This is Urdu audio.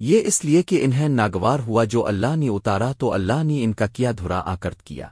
یہ اس لیے کہ انہیں ناگوار ہوا جو اللہ نے اتارا تو اللہ نے ان کا کیا دھرا آکرت کیا۔